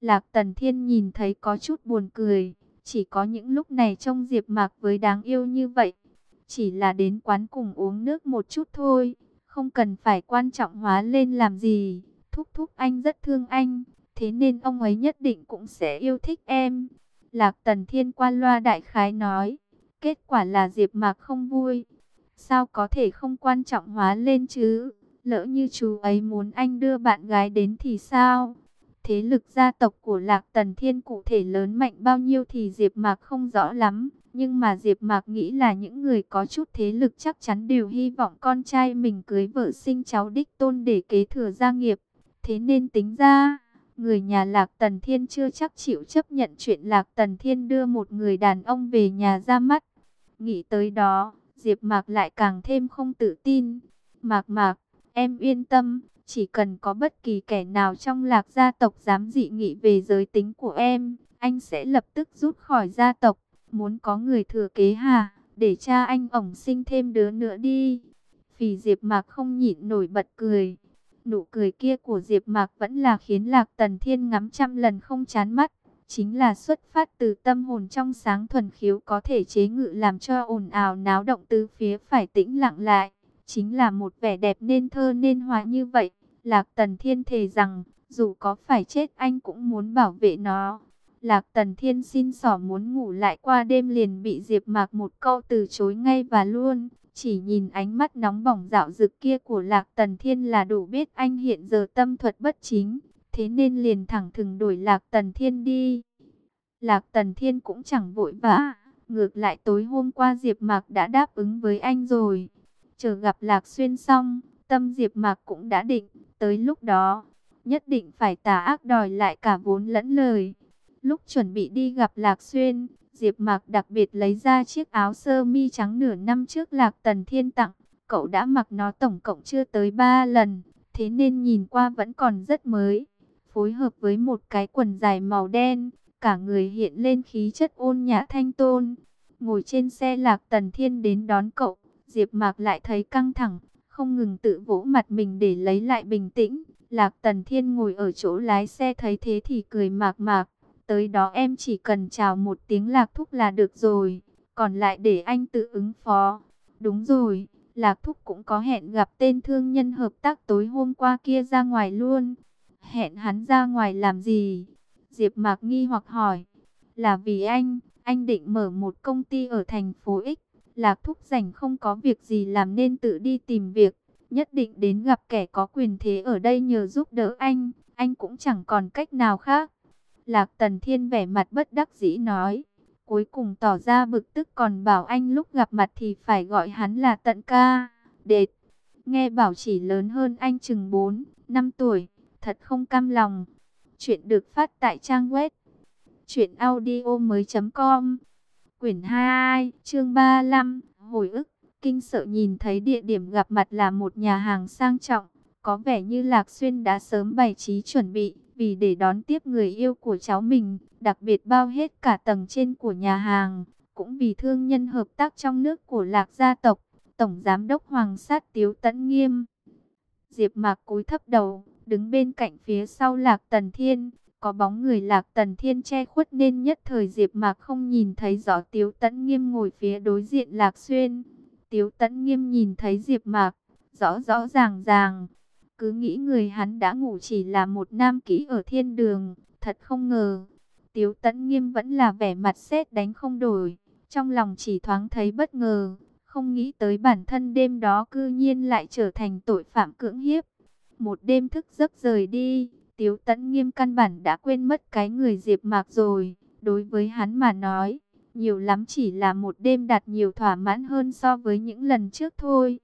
Lạc Tần Thiên nhìn thấy có chút buồn cười, chỉ có những lúc này trông Diệp Mạc với đáng yêu như vậy. Chỉ là đến quán cùng uống nước một chút thôi, không cần phải quan trọng hóa lên làm gì. Thúc thúc anh rất thương anh, thế nên ông ấy nhất định cũng sẽ yêu thích em. Lạc Tần Thiên qua loa đại khái nói, kết quả là Diệp Mạc không vui. Sao có thể không quan trọng hóa lên chứ? Lỡ như chú ấy muốn anh đưa bạn gái đến thì sao? Thế lực gia tộc của Lạc Tần Thiên cụ thể lớn mạnh bao nhiêu thì Diệp Mạc không rõ lắm. Nhưng mà Diệp Mạc nghĩ là những người có chút thế lực chắc chắn đều hy vọng con trai mình cưới vợ sinh cháu đích tôn để kế thừa gia nghiệp. Thế nên tính ra, người nhà Lạc Tần Thiên chưa chắc chịu chấp nhận chuyện Lạc Tần Thiên đưa một người đàn ông về nhà ra mắt. Nghĩ tới đó, Diệp Mạc lại càng thêm không tự tin. Mạc Mạc, em yên tâm, chỉ cần có bất kỳ kẻ nào trong lạc gia tộc dám dị nghị về giới tính của em, anh sẽ lập tức rút khỏi gia tộc. Muốn có người thừa kế hà Để cha anh ổng sinh thêm đứa nữa đi. Phì Diệp Mạc không nhịn nổi bật cười. Nụ cười kia của Diệp Mạc vẫn là khiến Lạc Tần Thiên ngắm trăm lần không chán mắt. Chính là xuất phát từ tâm hồn trong sáng thuần khiếu có thể chế ngự làm cho ồn ào náo động tứ phía phải tĩnh lặng lại. Chính là một vẻ đẹp nên thơ nên hòa như vậy. Lạc Tần Thiên thề rằng, dù có phải chết anh cũng muốn bảo vệ nó. Lạc Tần Thiên xin sỏ muốn ngủ lại qua đêm liền bị Diệp Mạc một câu từ chối ngay và luôn. Chỉ nhìn ánh mắt nóng bỏng dạo dực kia của Lạc Tần Thiên là đủ biết anh hiện giờ tâm thuật bất chính. Thế nên liền thẳng thừng đổi Lạc Tần Thiên đi. Lạc Tần Thiên cũng chẳng vội vã. Ngược lại tối hôm qua Diệp Mạc đã đáp ứng với anh rồi. Chờ gặp Lạc Xuyên xong, tâm Diệp Mạc cũng đã định. Tới lúc đó, nhất định phải tà ác đòi lại cả vốn lẫn lời. Lúc chuẩn bị đi gặp Lạc Xuyên, Diệp Mạc đặc biệt lấy ra chiếc áo sơ mi trắng nửa năm trước Lạc Tần Thiên tặng. Cậu đã mặc nó tổng cộng chưa tới 3 lần, thế nên nhìn qua vẫn còn rất mới. Phối hợp với một cái quần dài màu đen, cả người hiện lên khí chất ôn nhã thanh tôn. Ngồi trên xe Lạc Tần Thiên đến đón cậu, Diệp Mạc lại thấy căng thẳng, không ngừng tự vỗ mặt mình để lấy lại bình tĩnh. Lạc Tần Thiên ngồi ở chỗ lái xe thấy thế thì cười mạc mạc. Tới đó em chỉ cần chào một tiếng Lạc Thúc là được rồi. Còn lại để anh tự ứng phó. Đúng rồi, Lạc Thúc cũng có hẹn gặp tên thương nhân hợp tác tối hôm qua kia ra ngoài luôn. Hẹn hắn ra ngoài làm gì? Diệp Mạc nghi hoặc hỏi. Là vì anh, anh định mở một công ty ở thành phố X. Lạc Thúc rảnh không có việc gì làm nên tự đi tìm việc. Nhất định đến gặp kẻ có quyền thế ở đây nhờ giúp đỡ anh. Anh cũng chẳng còn cách nào khác. Lạc Tần Thiên vẻ mặt bất đắc dĩ nói. Cuối cùng tỏ ra bực tức còn bảo anh lúc gặp mặt thì phải gọi hắn là tận ca. Đệt. Nghe bảo chỉ lớn hơn anh chừng 4, 5 tuổi. Thật không cam lòng. Chuyện được phát tại trang web. Chuyện audio mới.com Quyển 22, chương 35, hồi ức, kinh sợ nhìn thấy địa điểm gặp mặt là một nhà hàng sang trọng, có vẻ như Lạc Xuyên đã sớm bày trí chuẩn bị, vì để đón tiếp người yêu của cháu mình, đặc biệt bao hết cả tầng trên của nhà hàng, cũng vì thương nhân hợp tác trong nước của Lạc gia tộc, Tổng Giám đốc Hoàng sát Tiếu Tấn Nghiêm. Diệp Mạc cúi thấp đầu, đứng bên cạnh phía sau Lạc Tần Thiên, có bóng người lạc tần thiên che khuất nên nhất thời Diệp Mạc không nhìn thấy rõ Tiếu Tấn Nghiêm ngồi phía đối diện Lạc Xuyên. Tiếu Tấn Nghiêm nhìn thấy Diệp Mạc, rõ rõ ràng ràng. Cứ nghĩ người hắn đã ngủ chỉ là một nam kỹ ở thiên đường, thật không ngờ. Tiếu Tấn Nghiêm vẫn là vẻ mặt sét đánh không đổi, trong lòng chỉ thoáng thấy bất ngờ, không nghĩ tới bản thân đêm đó cư nhiên lại trở thành tội phạm cưỡng hiếp. Một đêm thức giấc rời đi, Tiếu tẫn nghiêm căn bản đã quên mất cái người Diệp Mạc rồi. Đối với hắn mà nói, nhiều lắm chỉ là một đêm đạt nhiều thỏa mãn hơn so với những lần trước thôi.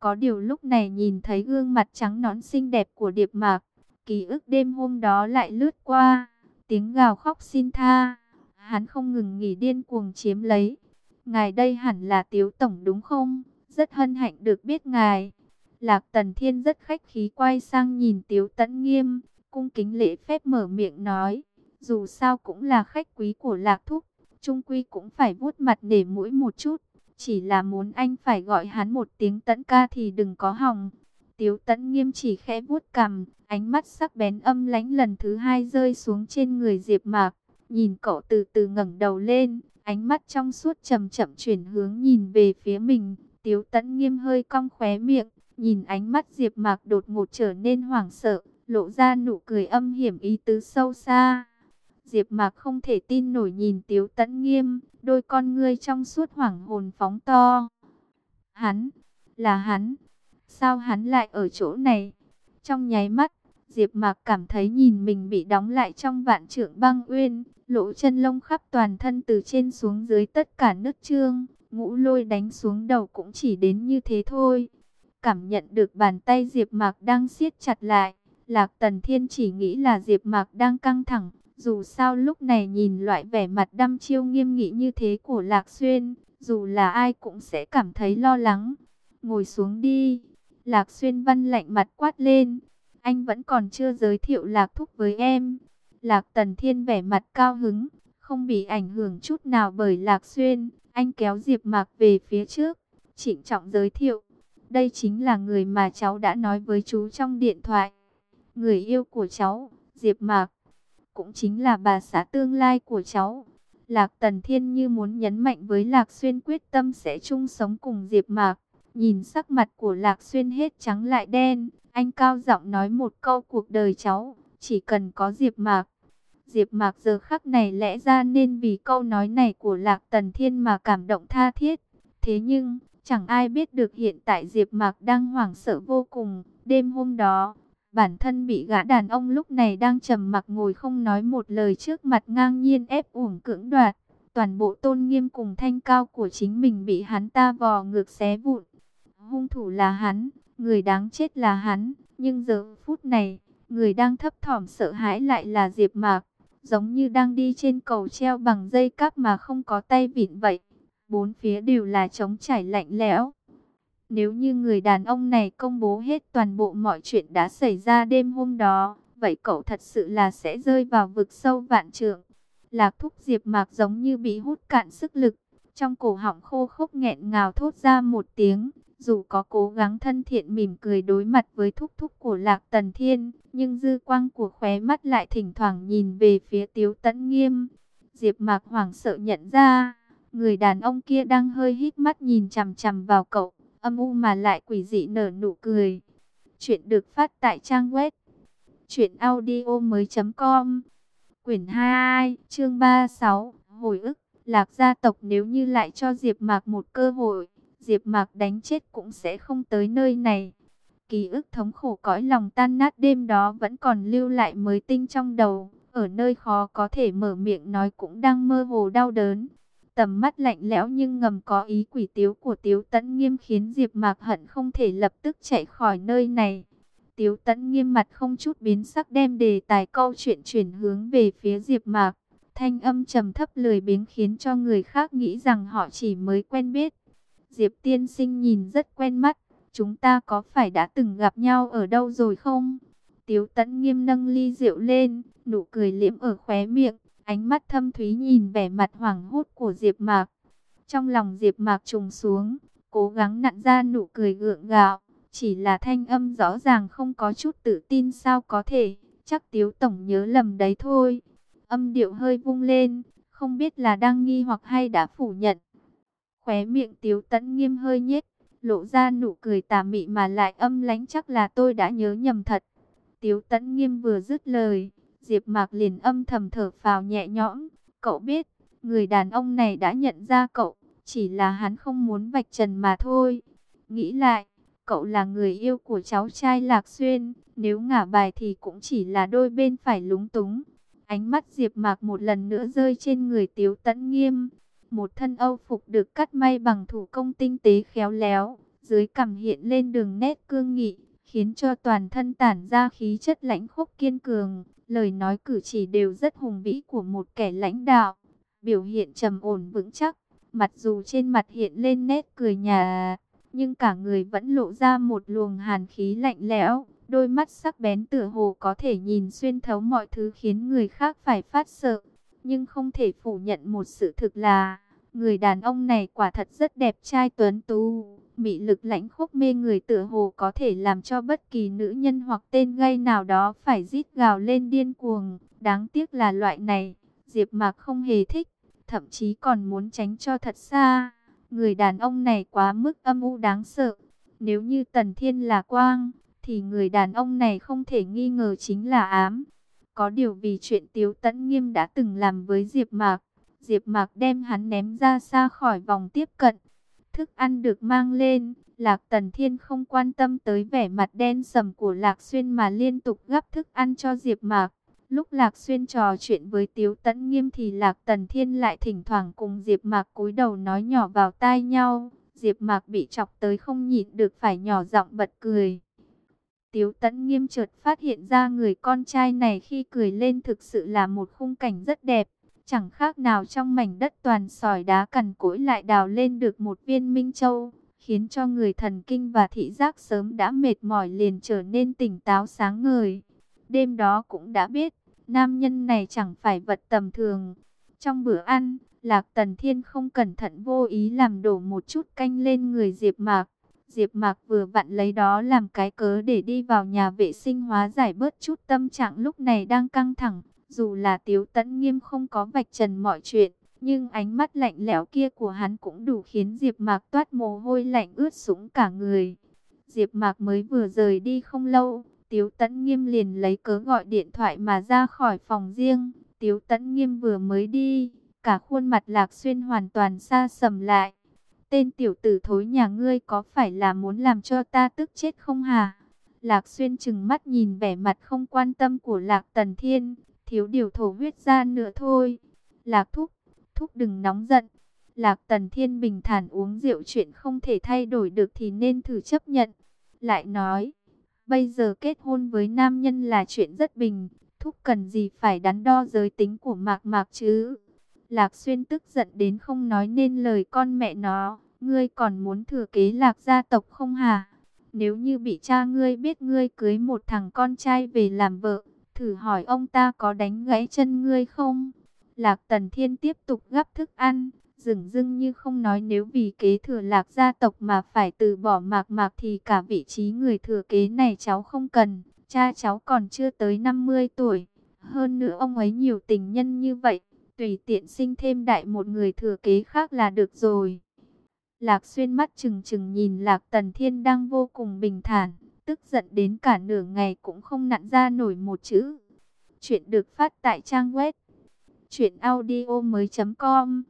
Có điều lúc này nhìn thấy gương mặt trắng nõn xinh đẹp của Điệp Mạc, ký ức đêm hôm đó lại lướt qua, tiếng gào khóc xin tha, hắn không ngừng nghỉ điên cuồng chiếm lấy. Ngài đây hẳn là Tiếu tổng đúng không? Rất hân hạnh được biết ngài. Lạc Tần Thiên rất khách khí quay sang nhìn Tiếu Tấn Nghiêm, cung kính lễ phép mở miệng nói, dù sao cũng là khách quý của Lạc Thúc, trung quy cũng phải vuốt mặt để mũi một chút, chỉ là muốn anh phải gọi hắn một tiếng tẫn ca thì đừng có hỏng Tiếu tẫn nghiêm chỉ khẽ vuốt cằm, ánh mắt sắc bén âm lãnh lần thứ hai rơi xuống trên người Diệp Mạc. Nhìn cậu từ từ ngẩng đầu lên, ánh mắt trong suốt chậm chậm chuyển hướng nhìn về phía mình. Tiếu tẫn nghiêm hơi cong khóe miệng, nhìn ánh mắt Diệp Mạc đột ngột trở nên hoảng sợ, lộ ra nụ cười âm hiểm ý tứ sâu xa. Diệp Mạc không thể tin nổi nhìn Tiếu Tấn Nghiêm, đôi con ngươi trong suốt hoảng hồn phóng to. Hắn, là hắn, sao hắn lại ở chỗ này? Trong nháy mắt, Diệp Mạc cảm thấy nhìn mình bị đóng lại trong vạn trượng băng uyên, lỗ chân lông khắp toàn thân từ trên xuống dưới tất cả nứt trương, ngũ lôi đánh xuống đầu cũng chỉ đến như thế thôi. Cảm nhận được bàn tay Diệp Mạc đang siết chặt lại, Lạc Tần Thiên chỉ nghĩ là Diệp Mạc đang căng thẳng, dù sao lúc này nhìn loại vẻ mặt đăm chiêu nghiêm nghị như thế của Lạc Xuyên, dù là ai cũng sẽ cảm thấy lo lắng. Ngồi xuống đi. Lạc Xuyên văn lạnh mặt quát lên. Anh vẫn còn chưa giới thiệu Lạc Thúc với em. Lạc Tần Thiên vẻ mặt cao hứng, không bị ảnh hưởng chút nào bởi Lạc Xuyên. Anh kéo Diệp Mạc về phía trước, trịnh trọng giới thiệu. Đây chính là người mà cháu đã nói với chú trong điện thoại. Người yêu của cháu, Diệp Mạc cũng chính là bà xã tương lai của cháu. Lạc Tần Thiên như muốn nhấn mạnh với Lạc Xuyên quyết tâm sẽ chung sống cùng Diệp Mạc. Nhìn sắc mặt của Lạc Xuyên hết trắng lại đen, anh cao giọng nói một câu cuộc đời cháu, chỉ cần có Diệp Mạc. Diệp Mạc giờ khắc này lẽ ra nên vì câu nói này của Lạc Tần Thiên mà cảm động tha thiết. Thế nhưng, chẳng ai biết được hiện tại Diệp Mạc đang hoảng sợ vô cùng. Đêm hôm đó, Bản thân bị gã đàn ông lúc này đang trầm mặc ngồi không nói một lời trước mặt ngang nhiên ép uổng cưỡng đoạt. Toàn bộ tôn nghiêm cùng thanh cao của chính mình bị hắn ta vò ngược xé vụn. Hung thủ là hắn, người đáng chết là hắn. Nhưng giờ phút này, người đang thấp thỏm sợ hãi lại là Diệp Mạc. Giống như đang đi trên cầu treo bằng dây cáp mà không có tay vịn vậy. Bốn phía đều là trống trải lạnh lẽo. Nếu như người đàn ông này công bố hết toàn bộ mọi chuyện đã xảy ra đêm hôm đó, vậy cậu thật sự là sẽ rơi vào vực sâu vạn trượng. Lạc thúc diệp mạc giống như bị hút cạn sức lực, trong cổ họng khô khốc nghẹn ngào thốt ra một tiếng. Dù có cố gắng thân thiện mỉm cười đối mặt với thúc thúc của Lạc Tần Thiên, nhưng dư quang của khóe mắt lại thỉnh thoảng nhìn về phía Tiếu Tấn Nghiêm. Diệp Mạc hoảng sợ nhận ra, người đàn ông kia đang hơi hít mắt nhìn chằm chằm vào cậu âm u mà lại quỷ dị nở nụ cười. Chuyện được phát tại trang web truyệnaudiomoi.com. Quyển 22, chương 36, hồi ức, Lạc gia tộc nếu như lại cho Diệp Mạc một cơ hội, Diệp Mạc đánh chết cũng sẽ không tới nơi này. Ký ức thống khổ cõi lòng tan nát đêm đó vẫn còn lưu lại mới tinh trong đầu, ở nơi khó có thể mở miệng nói cũng đang mơ hồ đau đớn. Tầm mắt lạnh lẽo nhưng ngầm có ý quỷ tiếu của Tiếu Tấn Nghiêm khiến Diệp Mạc hận không thể lập tức chạy khỏi nơi này. Tiếu Tấn Nghiêm mặt không chút biến sắc đem đề tài câu chuyện chuyển hướng về phía Diệp Mạc. Thanh âm trầm thấp lười biếng khiến cho người khác nghĩ rằng họ chỉ mới quen biết. Diệp Tiên Sinh nhìn rất quen mắt, chúng ta có phải đã từng gặp nhau ở đâu rồi không? Tiếu Tấn Nghiêm nâng ly rượu lên, nụ cười liễm ở khóe miệng, Ánh mắt thâm thúy nhìn vẻ mặt hoảng hốt của Diệp Mạc. Trong lòng Diệp Mạc trùng xuống, cố gắng nặn ra nụ cười gượng gạo. Chỉ là thanh âm rõ ràng không có chút tự tin sao có thể. Chắc Tiếu Tổng nhớ lầm đấy thôi. Âm điệu hơi vung lên, không biết là đang nghi hoặc hay đã phủ nhận. Khóe miệng Tiếu Tấn nghiêm hơi nhếch, lộ ra nụ cười tà mị mà lại âm lãnh chắc là tôi đã nhớ nhầm thật. Tiếu Tấn nghiêm vừa dứt lời, Diệp Mạc liền âm thầm thở phào nhẹ nhõm, cậu biết, người đàn ông này đã nhận ra cậu, chỉ là hắn không muốn vạch trần mà thôi. Nghĩ lại, cậu là người yêu của cháu trai Lạc Xuyên, nếu ngả bài thì cũng chỉ là đôi bên phải lúng túng. Ánh mắt Diệp Mạc một lần nữa rơi trên người Tiếu Tấn Nghiêm, một thân Âu phục được cắt may bằng thủ công tinh tế khéo léo, dưới cằm hiện lên đường nét cương nghị, khiến cho toàn thân tản ra khí chất lãnh khốc kiên cường, lời nói cử chỉ đều rất hùng vĩ của một kẻ lãnh đạo, biểu hiện trầm ổn vững chắc, mặc dù trên mặt hiện lên nét cười nhà, nhưng cả người vẫn lộ ra một luồng hàn khí lạnh lẽo, đôi mắt sắc bén tựa hồ có thể nhìn xuyên thấu mọi thứ khiến người khác phải phát sợ, nhưng không thể phủ nhận một sự thực là, người đàn ông này quả thật rất đẹp trai tuấn tú, Mị lực lãnh khốc mê người tựa hồ có thể làm cho bất kỳ nữ nhân hoặc tên gây nào đó phải rít gào lên điên cuồng. Đáng tiếc là loại này, Diệp Mạc không hề thích, thậm chí còn muốn tránh cho thật xa. Người đàn ông này quá mức âm u đáng sợ. Nếu như Tần Thiên là quang, thì người đàn ông này không thể nghi ngờ chính là ám. Có điều vì chuyện Tiếu Tấn Nghiêm đã từng làm với Diệp Mạc, Diệp Mạc đem hắn ném ra xa khỏi vòng tiếp cận. Thức ăn được mang lên, Lạc Tần Thiên không quan tâm tới vẻ mặt đen sầm của Lạc Xuyên mà liên tục gắp thức ăn cho Diệp Mạc. Lúc Lạc Xuyên trò chuyện với Tiếu Tấn Nghiêm thì Lạc Tần Thiên lại thỉnh thoảng cùng Diệp Mạc cúi đầu nói nhỏ vào tai nhau. Diệp Mạc bị chọc tới không nhịn được phải nhỏ giọng bật cười. Tiếu Tấn Nghiêm chợt phát hiện ra người con trai này khi cười lên thực sự là một khung cảnh rất đẹp. Chẳng khác nào trong mảnh đất toàn sỏi đá cằn cỗi lại đào lên được một viên minh châu, khiến cho người thần kinh và thị giác sớm đã mệt mỏi liền trở nên tỉnh táo sáng ngời. Đêm đó cũng đã biết, nam nhân này chẳng phải vật tầm thường. Trong bữa ăn, Lạc Tần Thiên không cẩn thận vô ý làm đổ một chút canh lên người Diệp Mạc. Diệp Mạc vừa vặn lấy đó làm cái cớ để đi vào nhà vệ sinh hóa giải bớt chút tâm trạng lúc này đang căng thẳng. Dù là Tiếu Tấn Nghiêm không có vạch trần mọi chuyện, nhưng ánh mắt lạnh lẽo kia của hắn cũng đủ khiến Diệp Mạc toát mồ hôi lạnh ướt sũng cả người. Diệp Mạc mới vừa rời đi không lâu, Tiếu Tấn Nghiêm liền lấy cớ gọi điện thoại mà ra khỏi phòng riêng. Tiếu Tấn Nghiêm vừa mới đi, cả khuôn mặt Lạc Xuyên hoàn toàn xa sầm lại. Tên tiểu tử thối nhà ngươi có phải là muốn làm cho ta tức chết không hả? Lạc Xuyên chừng mắt nhìn vẻ mặt không quan tâm của Lạc Tần Thiên, thiếu điều thổ huyết ra nữa thôi. Lạc thúc, thúc đừng nóng giận. Lạc Tần Thiên bình thản uống rượu chuyện không thể thay đổi được thì nên thử chấp nhận. Lại nói, bây giờ kết hôn với nam nhân là chuyện rất bình, thúc cần gì phải đắn đo giới tính của mạc mạc chứ. Lạc Xuyên tức giận đến không nói nên lời con mẹ nó, ngươi còn muốn thừa kế lạc gia tộc không hả? Nếu như bị cha ngươi biết ngươi cưới một thằng con trai về làm vợ, thử hỏi ông ta có đánh gãy chân ngươi không? Lạc Tần Thiên tiếp tục gắp thức ăn, dừng dưng như không nói nếu vì kế thừa lạc gia tộc mà phải từ bỏ mạc mạc thì cả vị trí người thừa kế này cháu không cần, cha cháu còn chưa tới 50 tuổi. Hơn nữa ông ấy nhiều tình nhân như vậy, tùy tiện sinh thêm đại một người thừa kế khác là được rồi. Lạc xuyên mắt chừng chừng nhìn Lạc Tần Thiên đang vô cùng bình thản, tức giận đến cả nửa ngày cũng không nặn ra nổi một chữ. Chuyện được phát tại trang web truyệnaudiomoi.com.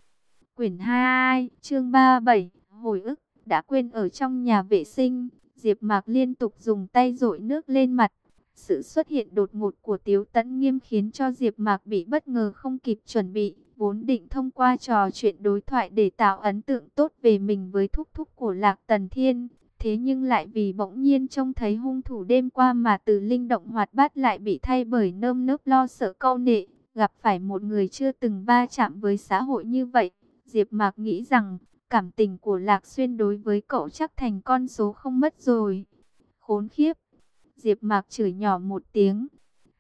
Quyển 22, chương 37, hồi ức đã quên ở trong nhà vệ sinh, Diệp Mạc liên tục dùng tay dội nước lên mặt. Sự xuất hiện đột ngột của Tiếu Tấn Nghiêm khiến cho Diệp Mạc bị bất ngờ không kịp chuẩn bị, vốn định thông qua trò chuyện đối thoại để tạo ấn tượng tốt về mình với thúc thúc của Lạc Tần Thiên, Thế nhưng lại vì bỗng nhiên trông thấy hung thủ đêm qua mà từ linh động hoạt bát lại bị thay bởi nơm nớp lo sợ câu nệ, gặp phải một người chưa từng va chạm với xã hội như vậy. Diệp Mạc nghĩ rằng, cảm tình của Lạc Xuyên đối với cậu chắc thành con số không mất rồi. Khốn khiếp! Diệp Mạc chửi nhỏ một tiếng.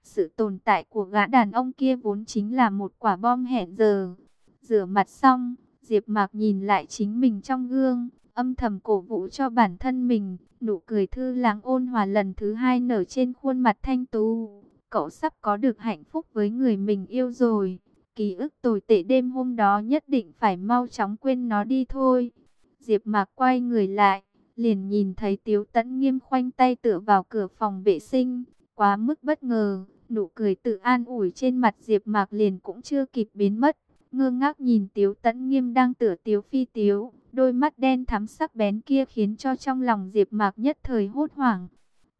Sự tồn tại của gã đàn ông kia vốn chính là một quả bom hẹn giờ. Rửa mặt xong, Diệp Mạc nhìn lại chính mình trong gương, âm thầm cổ vũ cho bản thân mình. Nụ cười thư lãng ôn hòa lần thứ hai nở trên khuôn mặt thanh tú. Cậu sắp có được hạnh phúc với người mình yêu rồi. Ký ức tồi tệ đêm hôm đó nhất định phải mau chóng quên nó đi thôi. Diệp Mạc quay người lại, liền nhìn thấy Tiếu Tấn Nghiêm khoanh tay tựa vào cửa phòng vệ sinh, quá mức bất ngờ, nụ cười tự an ủi trên mặt Diệp Mạc liền cũng chưa kịp biến mất, ngơ ngác nhìn Tiếu Tấn Nghiêm đang tựa Tiếu Phi Tiếu, Đôi mắt đen thắm sắc bén kia khiến cho trong lòng Diệp Mạc nhất thời hốt hoảng.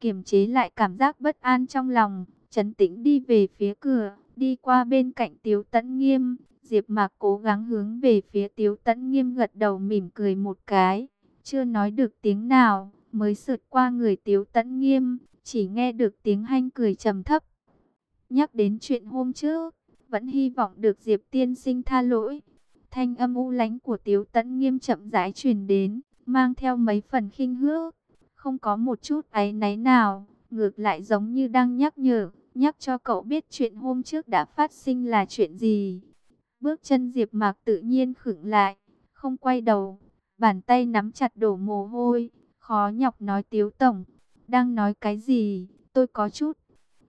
Kiềm chế lại cảm giác bất an trong lòng, trấn tĩnh đi về phía cửa, đi qua bên cạnh Tiếu Tấn Nghiêm. Diệp Mạc cố gắng hướng về phía Tiếu Tấn Nghiêm gật đầu mỉm cười một cái, chưa nói được tiếng nào, mới sượt qua người Tiếu Tấn Nghiêm, chỉ nghe được tiếng hanh cười trầm thấp. Nhắc đến chuyện hôm trước, vẫn hy vọng được Diệp tiên sinh tha lỗi, Thanh âm u lánh của Tiếu Tấn nghiêm chậm rãi truyền đến, mang theo mấy phần khinh hước, không có một chút áy náy nào, ngược lại giống như đang nhắc nhở, nhắc cho cậu biết chuyện hôm trước đã phát sinh là chuyện gì. Bước chân Diệp Mạc tự nhiên khựng lại, không quay đầu, bàn tay nắm chặt đổ mồ hôi, khó nhọc nói Tiếu Tổng, đang nói cái gì, tôi có chút,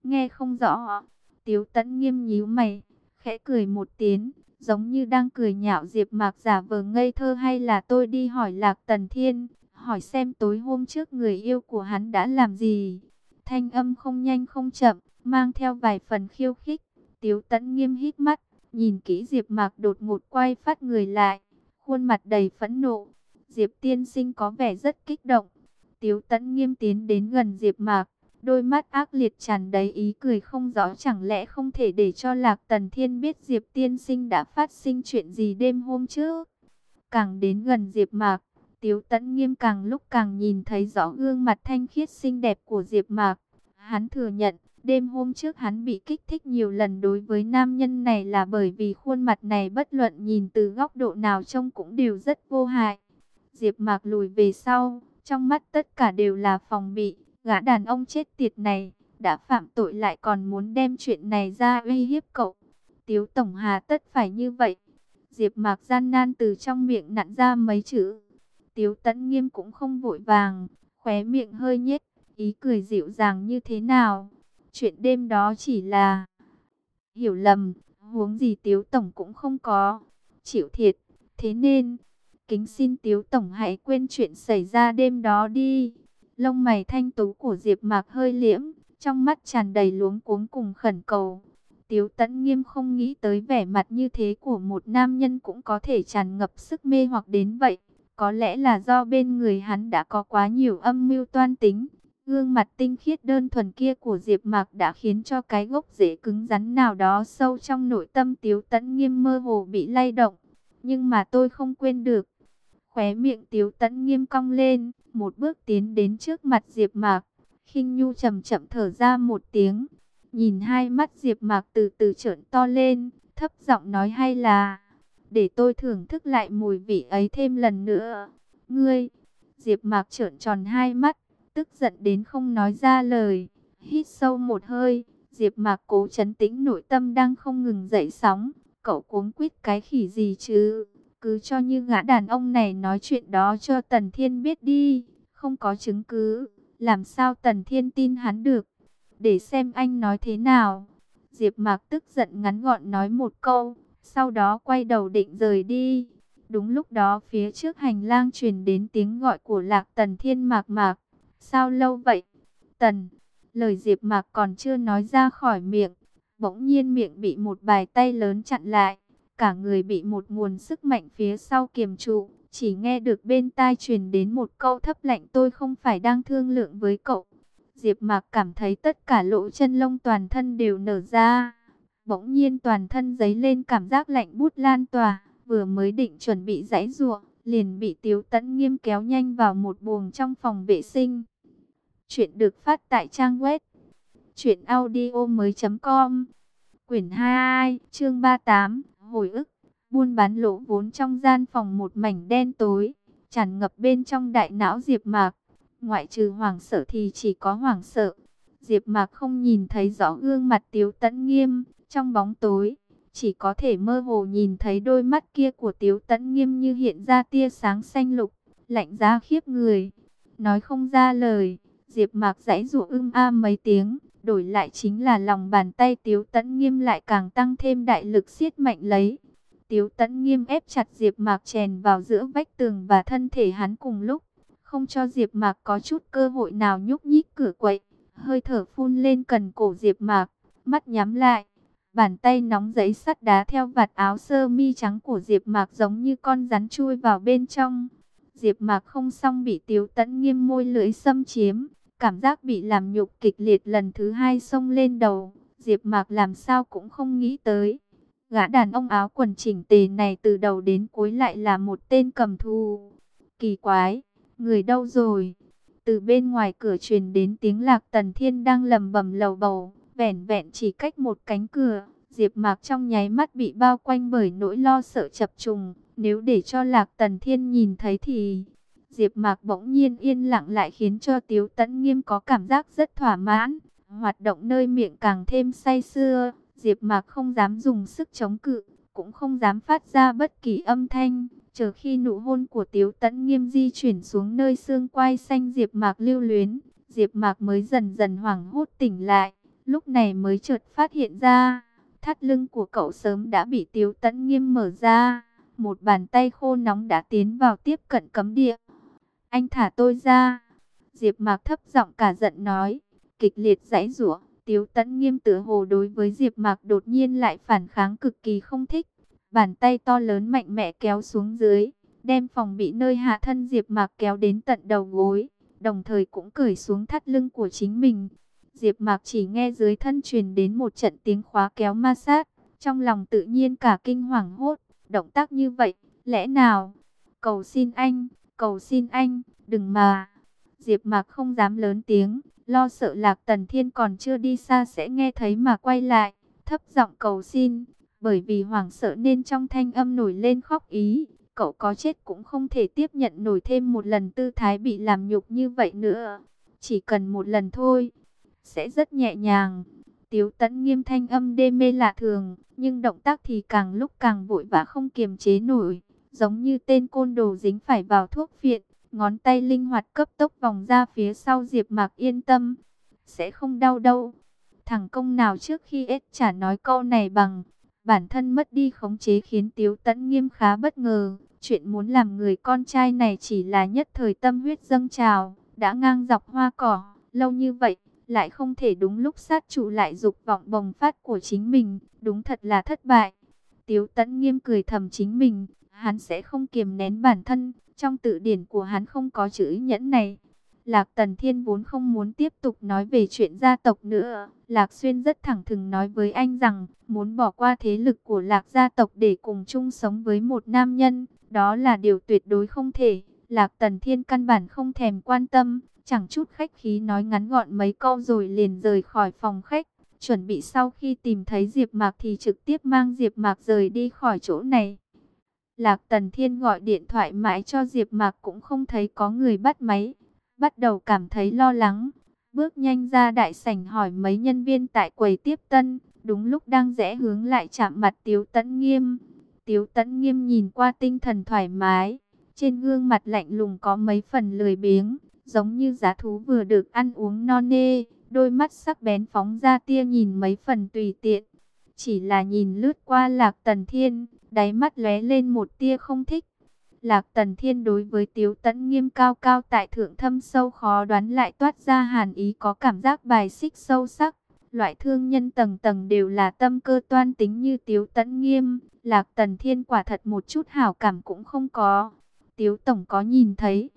nghe không rõ. Tiếu Tấn nghiêm nhíu mày, khẽ cười một tiếng, giống như đang cười nhạo Diệp Mạc giả vờ ngây thơ hay là tôi đi hỏi Lạc Tần Thiên, hỏi xem tối hôm trước người yêu của hắn đã làm gì. Thanh âm không nhanh không chậm, mang theo vài phần khiêu khích. Tiếu Tấn nghiêm hít mắt, nhìn kỹ Diệp Mạc đột ngột quay phát người lại, khuôn mặt đầy phẫn nộ. Diệp tiên sinh có vẻ rất kích động. Tiếu Tấn nghiêm tiến đến gần Diệp Mạc, đôi mắt ác liệt tràn đầy ý cười không rõ chẳng lẽ không thể để cho Lạc Tần Thiên biết Diệp tiên sinh đã phát sinh chuyện gì đêm hôm trước. Càng đến gần Diệp Mạc, Tiếu Tấn nghiêm càng lúc càng nhìn thấy rõ gương mặt thanh khiết xinh đẹp của Diệp Mạc. Hắn thừa nhận, đêm hôm trước hắn bị kích thích nhiều lần đối với nam nhân này là bởi vì khuôn mặt này bất luận nhìn từ góc độ nào trông cũng đều rất vô hại. Diệp Mạc lùi về sau, trong mắt tất cả đều là phòng bị, gã đàn ông chết tiệt này, đã phạm tội lại còn muốn đem chuyện này ra uy hiếp cậu. Tiếu Tổng Hà tất phải như vậy. Diệp Mạc gian nan từ trong miệng nặn ra mấy chữ. Tiếu Tấn Nghiêm cũng không vội vàng, khóe miệng hơi nhếch, ý cười dịu dàng như thế nào. Chuyện đêm đó chỉ là hiểu lầm, huống gì Tiếu Tổng cũng không có chịu thiệt. Thế nên, kính xin Tiếu Tổng hãy quên chuyện xảy ra đêm đó đi. Lông mày thanh tú của Diệp Mạc hơi liễm, trong mắt tràn đầy luống cuống cùng khẩn cầu. Tiếu Tấn Nghiêm không nghĩ tới vẻ mặt như thế của một nam nhân cũng có thể tràn ngập sức mê hoặc đến vậy. Có lẽ là do bên người hắn đã có quá nhiều âm mưu toan tính. Gương mặt tinh khiết đơn thuần kia của Diệp Mạc đã khiến cho cái gốc rễ cứng rắn nào đó sâu trong nội tâm Tiếu Tấn Nghiêm mơ hồ bị lay động. Nhưng mà tôi không quên được. Khóe miệng Tiếu Tấn Nghiêm cong lên, một bước tiến đến trước mặt Diệp Mạc. Khinh Nhu chậm chậm thở ra một tiếng, nhìn hai mắt Diệp Mạc từ từ trợn to lên, thấp giọng nói hay là để tôi thưởng thức lại mùi vị ấy thêm lần nữa. Ngươi, Diệp Mạc trợn tròn hai mắt, tức giận đến không nói ra lời, hít sâu một hơi, Diệp Mạc cố trấn tĩnh nội tâm đang không ngừng dậy sóng, cậu cuống quýt cái khỉ gì chứ? Cứ cho như gã đàn ông này nói chuyện đó cho Tần Thiên biết đi, không có chứng cứ, làm sao Tần Thiên tin hắn được? Để xem anh nói thế nào. Diệp Mạc tức giận ngắn gọn nói một câu, sau đó quay đầu định rời đi. Đúng lúc đó phía trước hành lang truyền đến tiếng gọi của Lạc Tần Thiên Mạc Mạc. Sao lâu vậy? Tần, lời Diệp Mạc còn chưa nói ra khỏi miệng, bỗng nhiên miệng bị một bài tay lớn chặn lại, cả người bị một nguồn sức mạnh phía sau kiềm trụ, chỉ nghe được bên tai truyền đến một câu thấp lạnh tôi không phải đang thương lượng với cậu. Diệp Mạc cảm thấy tất cả lỗ chân lông toàn thân đều nở ra. Bỗng nhiên toàn thân giấy lên cảm giác lạnh bút lan tỏa, vừa mới định chuẩn bị giãy giụa, liền bị Tiếu Tấn Nghiêm kéo nhanh vào một buồng trong phòng vệ sinh. Chuyện được phát tại trang web truyệnaudiomoi.com. Quyển 22, chương 38, hồi ức, buôn bán lỗ vốn trong gian phòng một mảnh đen tối, tràn ngập bên trong đại não Diệp Mạc, ngoại trừ hoảng sợ thì chỉ có hoảng sợ. Diệp Mạc không nhìn thấy rõ gương mặt Tiếu Tấn Nghiêm, trong bóng tối, chỉ có thể mơ hồ nhìn thấy đôi mắt kia của Tiếu Tấn Nghiêm như hiện ra tia sáng xanh lục, lạnh giá khiếp người. Nói không ra lời, Diệp Mạc giãy giụa ưm a mấy tiếng, đổi lại chính là lòng bàn tay Tiếu Tấn Nghiêm lại càng tăng thêm đại lực siết mạnh lấy. Tiếu Tấn Nghiêm ép chặt Diệp Mạc chèn vào giữa vách tường và thân thể hắn cùng lúc, không cho Diệp Mạc có chút cơ hội nào nhúc nhích cửa quậy. Hơi thở phun lên cần cổ Diệp Mạc, mắt nhắm lại, Bàn tay nóng giấy sắt đá theo vạt áo sơ mi trắng của Diệp Mạc giống như con rắn chui vào bên trong. Diệp Mạc không xong bị Tiếu Tấn nghiêm môi lưỡi xâm chiếm, cảm giác bị làm nhục kịch liệt lần thứ hai xông lên đầu, Diệp Mạc làm sao cũng không nghĩ tới. Gã đàn ông áo quần chỉnh tề này từ đầu đến cuối lại là một tên cầm thú. Kỳ quái, người đâu rồi? Từ bên ngoài cửa truyền đến tiếng Lạc Tần Thiên đang lẩm bẩm lầu bầu. Vẻn vẹn chỉ cách một cánh cửa, Diệp Mạc trong nháy mắt bị bao quanh bởi nỗi lo sợ chập trùng. Nếu để cho Lạc Tần Thiên nhìn thấy thì... Diệp Mạc bỗng nhiên yên lặng lại khiến cho Tiếu Tấn Nghiêm có cảm giác rất thỏa mãn. Hoạt động nơi miệng càng thêm say sưa. Diệp Mạc không dám dùng sức chống cự, cũng không dám phát ra bất kỳ âm thanh. Chờ khi nụ hôn của Tiếu Tấn Nghiêm di chuyển xuống nơi xương quai xanh Diệp Mạc lưu luyến, Diệp Mạc mới dần dần hoảng hốt tỉnh lại, lúc này mới chợt phát hiện ra, thắt lưng của cậu sớm đã bị Tiếu Tấn Nghiêm mở ra, một bàn tay khô nóng đã tiến vào tiếp cận cấm địa. "Anh thả tôi ra." Diệp Mạc thấp giọng cả giận nói, kịch liệt giãy giụa, Tiếu Tấn Nghiêm tựa hồ đối với Diệp Mạc đột nhiên lại phản kháng cực kỳ không thích. Bàn tay to lớn mạnh mẽ kéo xuống dưới, đem phòng bị nơi hạ thân Diệp Mạc kéo đến tận đầu gối, đồng thời cũng cởi xuống thắt lưng của chính mình. Diệp Mạc chỉ nghe dưới thân truyền đến một trận tiếng khóa kéo ma sát, trong lòng tự nhiên cả kinh hoàng hốt, động tác như vậy, lẽ nào? Cầu xin anh, cầu xin anh, đừng mà. Diệp Mạc không dám lớn tiếng, lo sợ Lạc Tần Thiên còn chưa đi xa sẽ nghe thấy mà quay lại, thấp giọng cầu xin, bởi vì hoảng sợ nên trong thanh âm nổi lên khóc ý, cậu có chết cũng không thể tiếp nhận nổi thêm một lần tư thái bị làm nhục như vậy nữa, chỉ cần một lần thôi, sẽ rất nhẹ nhàng. Tiếu tẫn nghiêm thanh âm đê mê lạ thường, nhưng động tác thì càng lúc càng vội vã không kiềm chế nổi, giống như tên côn đồ dính phải vào thuốc phiện. Ngón tay linh hoạt cấp tốc vòng ra phía sau Diệp Mạc yên tâm. Sẽ không đau đâu. Thằng công nào trước khi S trả nói câu này bằng. Bản thân mất đi khống chế khiến Tiếu Tấn nghiêm khá bất ngờ. Chuyện muốn làm người con trai này chỉ là nhất thời tâm huyết dâng trào. Đã ngang dọc hoa cỏ. Lâu như vậy. Lại không thể đúng lúc sát trụ lại dục vọng bồng phát của chính mình. Đúng thật là thất bại. Tiếu Tấn nghiêm cười thầm chính mình. Hắn sẽ không kiềm nén bản thân trong tự điển của hắn không có chữ nhẫn này. Lạc Tần Thiên vốn không muốn tiếp tục nói về chuyện gia tộc nữa. Lạc Xuyên rất thẳng thừng nói với anh rằng, muốn bỏ qua thế lực của Lạc gia tộc để cùng chung sống với một nam nhân. Đó là điều tuyệt đối không thể. Lạc Tần Thiên căn bản không thèm quan tâm. Chẳng chút khách khí nói ngắn gọn mấy câu rồi liền rời khỏi phòng khách. Chuẩn bị sau khi tìm thấy Diệp Mạc thì trực tiếp mang Diệp Mạc rời đi khỏi chỗ này. Lạc Tần Thiên gọi điện thoại mãi cho Diệp Mạc cũng không thấy có người bắt máy. Bắt đầu cảm thấy lo lắng. Bước nhanh ra đại sảnh hỏi mấy nhân viên tại quầy tiếp tân. Đúng lúc đang rẽ hướng lại chạm mặt Tiếu Tấn Nghiêm. Tiếu Tấn Nghiêm nhìn qua tinh thần thoải mái. Trên gương mặt lạnh lùng có mấy phần lười biếng. Giống như giá thú vừa được ăn uống no nê. Đôi mắt sắc bén phóng ra tia nhìn mấy phần tùy tiện. Chỉ là nhìn lướt qua Lạc Tần Thiên đáy mắt lóe lên một tia không thích. Lạc Tần Thiên đối với Tiếu Tấn nghiêm cao cao tại thượng thâm sâu khó đoán lại toát ra hàn ý có cảm giác bài xích sâu sắc. Loại thương nhân tầng tầng đều là tâm cơ toan tính như Tiếu Tấn nghiêm, Lạc Tần Thiên quả thật một chút hảo cảm cũng không có. Tiếu Tổng có nhìn thấy,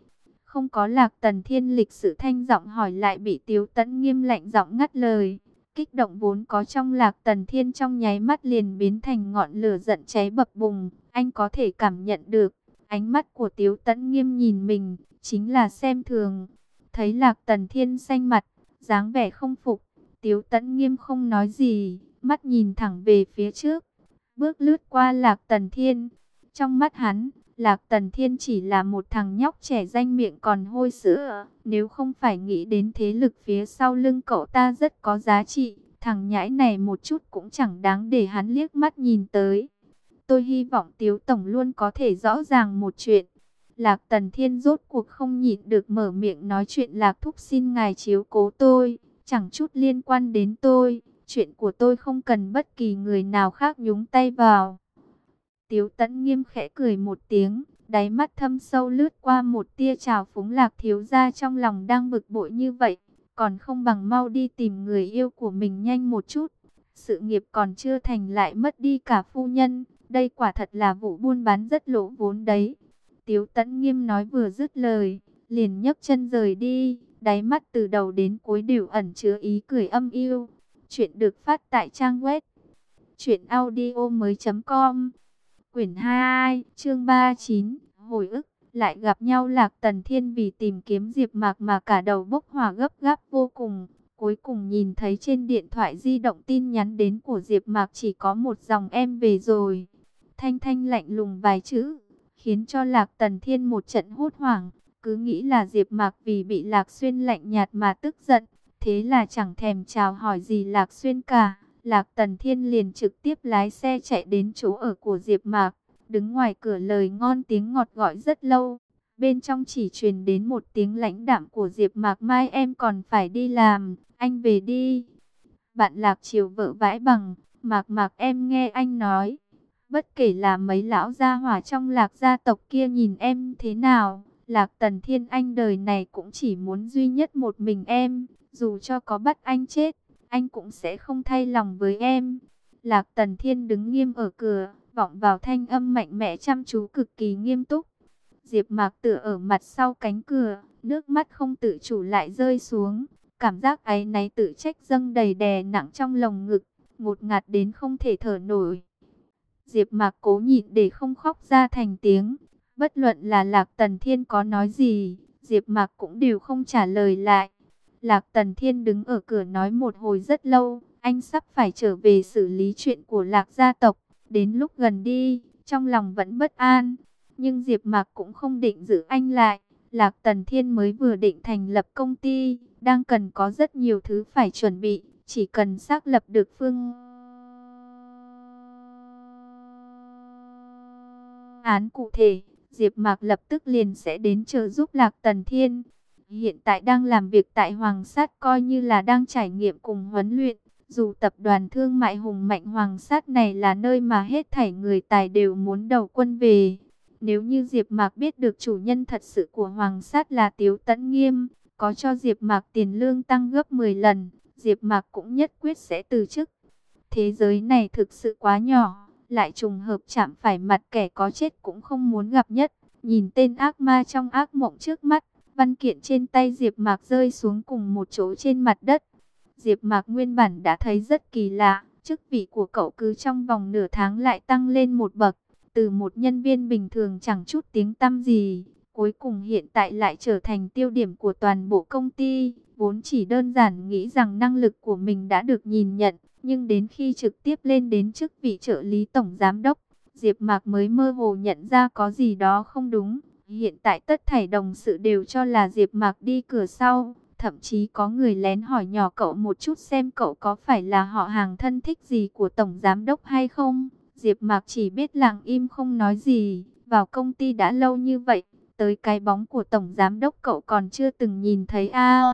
không có Lạc Tần Thiên lịch sự thanh giọng hỏi lại bị Tiếu Tấn nghiêm lạnh giọng ngắt lời. Kích động vốn có trong lạc tần thiên trong nháy mắt liền biến thành ngọn lửa giận cháy bập bùng. Anh có thể cảm nhận được, ánh mắt của Tiếu tẫn Nghiêm nhìn mình, chính là xem thường. Thấy lạc tần thiên xanh mặt, dáng vẻ không phục, Tiếu tẫn Nghiêm không nói gì, mắt nhìn thẳng về phía trước. Bước lướt qua lạc tần thiên, trong mắt hắn, Lạc Tần Thiên chỉ là một thằng nhóc trẻ danh miệng còn hôi sữa. Nếu không phải nghĩ đến thế lực phía sau lưng cậu ta rất có giá trị, thằng nhãi này một chút cũng chẳng đáng để hắn liếc mắt nhìn tới. Tôi hy vọng Tiếu Tổng luôn có thể rõ ràng một chuyện. Lạc Tần Thiên rốt cuộc không nhịn được mở miệng nói chuyện Lạc Thúc xin ngài chiếu cố tôi, chẳng chút liên quan đến tôi. Chuyện của tôi không cần bất kỳ người nào khác nhúng tay vào. Tiếu tẫn nghiêm khẽ cười một tiếng, đáy mắt thâm sâu lướt qua một tia trào phúng lạc thiếu gia trong lòng đang bực bội như vậy. Còn không bằng mau đi tìm người yêu của mình nhanh một chút. Sự nghiệp còn chưa thành lại mất đi cả phu nhân. Đây quả thật là vụ buôn bán rất lỗ vốn đấy. Tiếu tẫn nghiêm nói vừa dứt lời, liền nhấc chân rời đi. Đáy mắt từ đầu đến cuối đều ẩn chứa ý cười âm yêu. Chuyện được phát tại trang web. Chuyện audio mới.com Quyển 22, chương 39, hồi ức, lại gặp nhau Lạc Tần Thiên vì tìm kiếm Diệp Mạc mà cả đầu bốc hỏa gấp gáp vô cùng. Cuối cùng nhìn thấy trên điện thoại di động tin nhắn đến của Diệp Mạc chỉ có một dòng em về rồi. Thanh thanh lạnh lùng vài chữ, khiến cho Lạc Tần Thiên một trận hốt hoảng, cứ nghĩ là Diệp Mạc vì bị Lạc Xuyên lạnh nhạt mà tức giận, thế là chẳng thèm chào hỏi gì Lạc Xuyên cả. Lạc Tần Thiên liền trực tiếp lái xe chạy đến chỗ ở của Diệp Mạc, đứng ngoài cửa lời ngon tiếng ngọt gọi rất lâu. Bên trong chỉ truyền đến một tiếng lãnh đạm của Diệp Mạc Mai em còn phải đi làm, anh về đi. Bạn Lạc Triều vợ vãi bằng, Mạc Mạc em nghe anh nói. Bất kể là mấy lão gia hỏa trong lạc gia tộc kia nhìn em thế nào, Lạc Tần Thiên Anh đời này cũng chỉ muốn duy nhất một mình em, dù cho có bắt anh chết, anh cũng sẽ không thay lòng với em. Lạc Tần Thiên đứng nghiêm ở cửa, vọng vào thanh âm mạnh mẽ chăm chú cực kỳ nghiêm túc. Diệp Mạc tựa ở mặt sau cánh cửa, nước mắt không tự chủ lại rơi xuống, cảm giác ấy náy tự trách dâng đầy đè nặng trong lồng ngực, ngột ngạt đến không thể thở nổi. Diệp Mạc cố nhịn để không khóc ra thành tiếng, bất luận là Lạc Tần Thiên có nói gì, Diệp Mạc cũng đều không trả lời lại. Lạc Tần Thiên đứng ở cửa nói một hồi rất lâu, anh sắp phải trở về xử lý chuyện của Lạc gia tộc, đến lúc gần đi, trong lòng vẫn bất an, nhưng Diệp Mạc cũng không định giữ anh lại. Lạc Tần Thiên mới vừa định thành lập công ty, đang cần có rất nhiều thứ phải chuẩn bị, chỉ cần xác lập được phương án cụ thể, Diệp Mạc lập tức liền sẽ đến trợ giúp Lạc Tần Thiên. Hiện tại đang làm việc tại Hoàng Sát coi như là đang trải nghiệm cùng huấn luyện. Dù tập đoàn thương mại hùng mạnh Hoàng Sát này là nơi mà hết thảy người tài đều muốn đầu quân về. Nếu như Diệp Mạc biết được chủ nhân thật sự của Hoàng Sát là Tiếu Tấn Nghiêm, có cho Diệp Mạc tiền lương tăng gấp 10 lần, Diệp Mạc cũng nhất quyết sẽ từ chức. Thế giới này thực sự quá nhỏ, lại trùng hợp chạm phải mặt kẻ có chết cũng không muốn gặp nhất. Nhìn tên ác ma trong ác mộng trước mắt, văn kiện trên tay Diệp Mạc rơi xuống cùng một chỗ trên mặt đất. Diệp Mạc nguyên bản đã thấy rất kỳ lạ, chức vị của cậu cứ trong vòng nửa tháng lại tăng lên một bậc, từ một nhân viên bình thường chẳng chút tiếng tăm gì, cuối cùng hiện tại lại trở thành tiêu điểm của toàn bộ công ty, vốn chỉ đơn giản nghĩ rằng năng lực của mình đã được nhìn nhận, nhưng đến khi trực tiếp lên đến chức vị trợ lý tổng giám đốc, Diệp Mạc mới mơ hồ nhận ra có gì đó không đúng. Hiện tại tất thảy đồng sự đều cho là Diệp Mạc đi cửa sau, thậm chí có người lén hỏi nhỏ cậu một chút xem cậu có phải là họ hàng thân thích gì của tổng giám đốc hay không. Diệp Mạc chỉ biết lặng im không nói gì, vào công ty đã lâu như vậy, tới cái bóng của tổng giám đốc cậu còn chưa từng nhìn thấy a.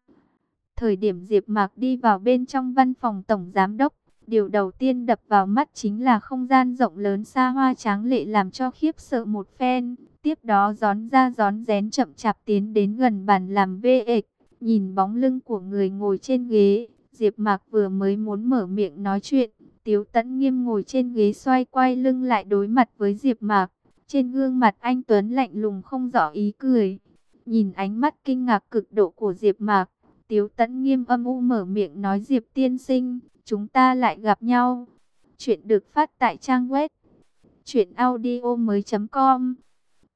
Thời điểm Diệp Mạc đi vào bên trong văn phòng tổng giám đốc, điều đầu tiên đập vào mắt chính là không gian rộng lớn xa hoa tráng lệ làm cho khiếp sợ một phen. Tiếp đó gión ra gión rén chậm chạp tiến đến gần bàn làm vê ệch, nhìn bóng lưng của người ngồi trên ghế. Diệp Mạc vừa mới muốn mở miệng nói chuyện, Tiếu Tấn Nghiêm ngồi trên ghế xoay quay lưng lại đối mặt với Diệp Mạc. Trên gương mặt anh Tuấn lạnh lùng không rõ ý cười. Nhìn ánh mắt kinh ngạc cực độ của Diệp Mạc, Tiếu Tấn Nghiêm âm u mở miệng nói Diệp tiên sinh, chúng ta lại gặp nhau. Chuyện được phát tại trang web chuyện audio mới com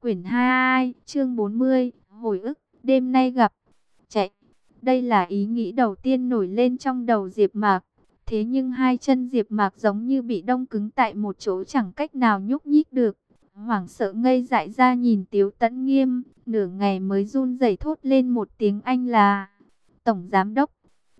Quyển 22, chương 40, hồi ức, đêm nay gặp. Chạy. Đây là ý nghĩ đầu tiên nổi lên trong đầu Diệp Mạc. Thế nhưng hai chân Diệp Mạc giống như bị đông cứng tại một chỗ chẳng cách nào nhúc nhích được. Hoảng sợ ngây dại ra nhìn Tiếu Tấn Nghiêm, nửa ngày mới run rẩy thốt lên một tiếng anh là Tổng Giám Đốc.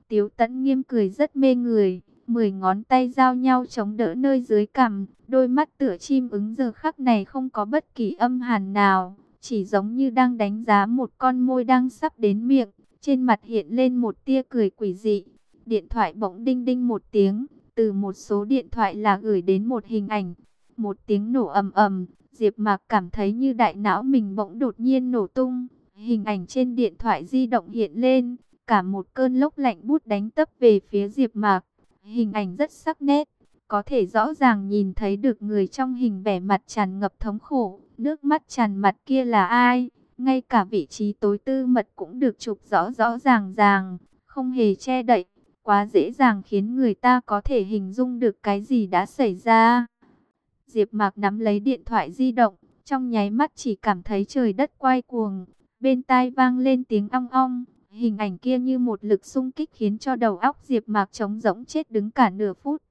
Tiếu Tấn Nghiêm cười rất mê người, mười ngón tay giao nhau chống đỡ nơi dưới cằm, đôi mắt tựa chim ứng giờ khắc này không có bất kỳ âm hàn nào, chỉ giống như đang đánh giá một con môi đang sắp đến miệng, trên mặt hiện lên một tia cười quỷ dị. Điện thoại bỗng đinh đinh một tiếng, từ một số điện thoại là gửi đến một hình ảnh, một tiếng nổ ầm ầm, Diệp Mạc cảm thấy như đại não mình bỗng đột nhiên nổ tung, hình ảnh trên điện thoại di động hiện lên, cả một cơn lốc lạnh bút đánh tấp về phía Diệp Mạc. Hình ảnh rất sắc nét, có thể rõ ràng nhìn thấy được người trong hình vẻ mặt tràn ngập thống khổ, nước mắt tràn mặt kia là ai? Ngay cả vị trí tối tư mật cũng được chụp rõ rõ ràng ràng, không hề che đậy, quá dễ dàng khiến người ta có thể hình dung được cái gì đã xảy ra. Diệp Mạc nắm lấy điện thoại di động, trong nháy mắt chỉ cảm thấy trời đất quay cuồng, bên tai vang lên tiếng ong ong, Hình ảnh kia như một lực xung kích khiến cho đầu óc Diệp Mạc trống rỗng chết đứng cả nửa phút.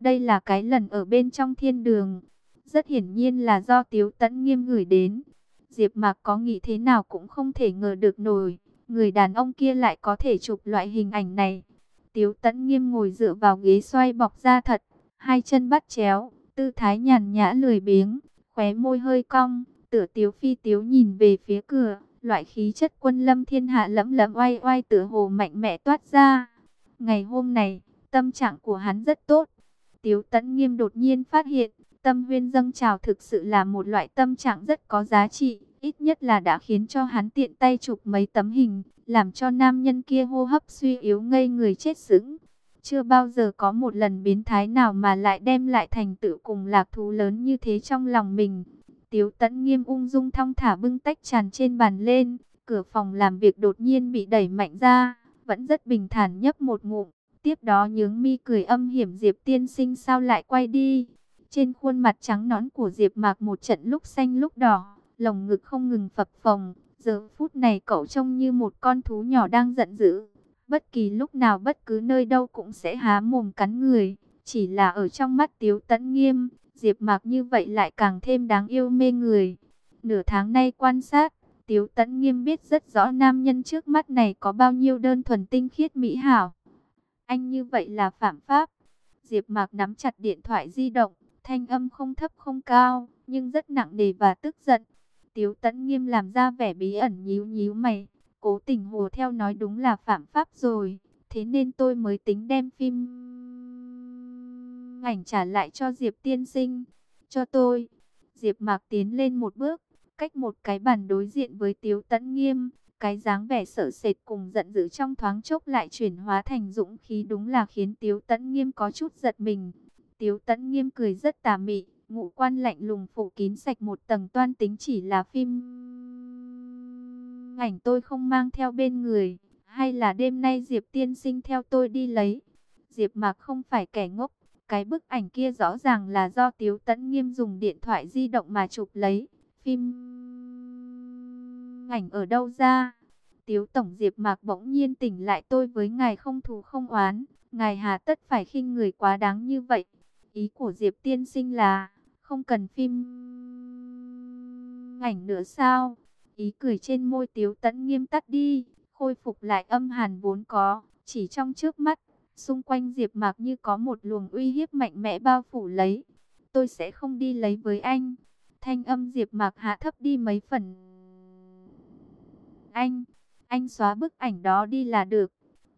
Đây là cái lần ở bên trong thiên đường. Rất hiển nhiên là do Tiếu Tấn Nghiêm gửi đến. Diệp Mạc có nghĩ thế nào cũng không thể ngờ được nổi, người đàn ông kia lại có thể chụp loại hình ảnh này. Tiếu Tấn Nghiêm ngồi dựa vào ghế xoay bọc da thật, hai chân bắt chéo, tư thái nhàn nhã lười biếng, khóe môi hơi cong, tựa tiếu phi tiếu nhìn về phía cửa, loại khí chất quân lâm thiên hạ lẫm lẫm oai oai tựa hồ mạnh mẽ toát ra. Ngày hôm này, tâm trạng của hắn rất tốt. Tiếu tấn nghiêm đột nhiên phát hiện, tâm huyên dâng trào thực sự là một loại tâm trạng rất có giá trị, ít nhất là đã khiến cho hắn tiện tay chụp mấy tấm hình, làm cho nam nhân kia hô hấp suy yếu ngây người chết sững. Chưa bao giờ có một lần biến thái nào mà lại đem lại thành tựu cùng lạc thú lớn như thế trong lòng mình. Tiếu tẫn nghiêm ung dung thong thả bưng tách tràn trên bàn lên, cửa phòng làm việc đột nhiên bị đẩy mạnh ra, vẫn rất bình thản nhấp một ngụm. Tiếp đó nhướng mi cười âm hiểm Diệp tiên sinh sao lại quay đi. Trên khuôn mặt trắng nõn của Diệp mạc một trận lúc xanh lúc đỏ, lồng ngực không ngừng phập phồng. Giờ phút này cậu trông như một con thú nhỏ đang giận dữ. Bất kỳ lúc nào bất cứ nơi đâu cũng sẽ há mồm cắn người. Chỉ là ở trong mắt Tiếu Tấn Nghiêm, Diệp Mạc như vậy lại càng thêm đáng yêu mê người. Nửa tháng nay quan sát, Tiếu Tấn Nghiêm biết rất rõ nam nhân trước mắt này có bao nhiêu đơn thuần tinh khiết mỹ hảo. Anh như vậy là phạm pháp. Diệp Mạc nắm chặt điện thoại di động, thanh âm không thấp không cao, nhưng rất nặng nề và tức giận. Tiếu Tấn Nghiêm làm ra vẻ bí ẩn nhíu nhíu mày, cố tình hồ theo nói đúng là phạm pháp rồi, thế nên tôi mới tính đem phim ảnh trả lại cho Diệp tiên sinh, cho tôi. Diệp Mạc tiến lên một bước, cách một cái bàn đối diện với Tiếu Tấn Nghiêm, cái dáng vẻ sợ sệt cùng giận dữ trong thoáng chốc lại chuyển hóa thành dũng khí đúng là khiến Tiếu Tấn Nghiêm có chút giật mình. Tiếu Tấn Nghiêm cười rất tà mị, ngũ quan lạnh lùng phủ kín sạch một tầng toan tính chỉ là phim ảnh tôi không mang theo bên người, hay là đêm nay Diệp tiên sinh theo tôi đi lấy. Diệp Mạc không phải kẻ ngốc, cái bức ảnh kia rõ ràng là do Tiếu Tấn Nghiêm dùng điện thoại di động mà chụp lấy. Phim ảnh ở đâu ra? Tiếu Tổng Diệp Mạc bỗng nhiên tỉnh lại tôi với ngài không thù không oán. Ngài hà tất phải khinh người quá đáng như vậy. Ý của Diệp Tiên Sinh là không cần phim ảnh nữa sao? Ý cười trên môi Tiếu Tấn Nghiêm tắt đi, khôi phục lại âm hàn vốn có, chỉ trong trước mắt Xung quanh Diệp Mạc như có một luồng uy hiếp mạnh mẽ bao phủ lấy. Tôi sẽ không đi lấy với anh. Thanh âm Diệp Mạc hạ thấp đi mấy phần. Anh, anh xóa bức ảnh đó đi là được.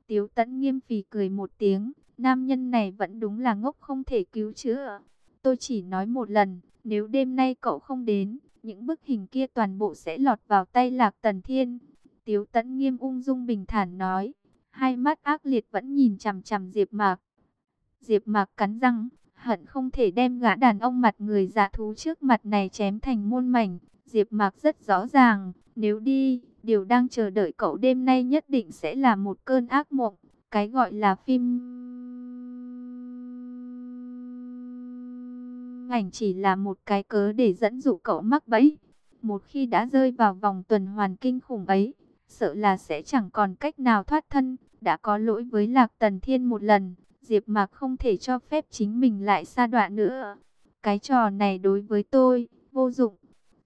Tiếu Tấn nghiêm phì cười một tiếng. Nam nhân này vẫn đúng là ngốc không thể cứu chữa. Tôi chỉ nói một lần, nếu đêm nay cậu không đến, những bức hình kia toàn bộ sẽ lọt vào tay Lạc Tần Thiên. Tiếu Tấn nghiêm ung dung bình thản nói hai mắt ác liệt vẫn nhìn chằm chằm Diệp Mạc. Diệp Mạc cắn răng, hận không thể đem gã đàn ông mặt người dạ thú trước mặt này chém thành muôn mảnh. Diệp Mạc rất rõ ràng, nếu đi, điều đang chờ đợi cậu đêm nay nhất định sẽ là một cơn ác mộng, cái gọi là phim ảnh chỉ là một cái cớ để dẫn dụ cậu mắc bẫy. Một khi đã rơi vào vòng tuần hoàn kinh khủng ấy, sợ là sẽ chẳng còn cách nào thoát thân. Đã có lỗi với Lạc Tần Thiên một lần, Diệp Mạc không thể cho phép chính mình lại xa đoạn nữa. Cái trò này đối với tôi, vô dụng.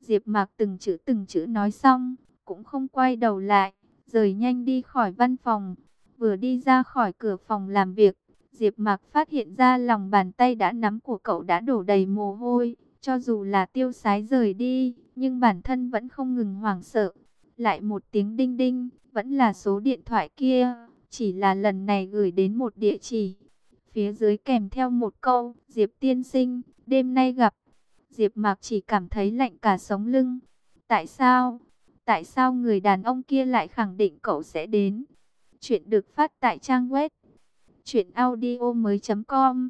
Diệp Mạc từng chữ từng chữ nói xong, cũng không quay đầu lại, rời nhanh đi khỏi văn phòng. Vừa đi ra khỏi cửa phòng làm việc, Diệp Mạc phát hiện ra lòng bàn tay đã nắm của cậu đã đổ đầy mồ hôi. Cho dù là tiêu sái rời đi, nhưng bản thân vẫn không ngừng hoảng sợ. Lại một tiếng đinh đinh, vẫn là số điện thoại kia, chỉ là lần này gửi đến một địa chỉ. Phía dưới kèm theo một câu, Diệp tiên sinh, đêm nay gặp. Diệp Mạc chỉ cảm thấy lạnh cả sống lưng. Tại sao? Tại sao người đàn ông kia lại khẳng định cậu sẽ đến? Chuyện được phát tại trang web truyệnaudiomoi.com.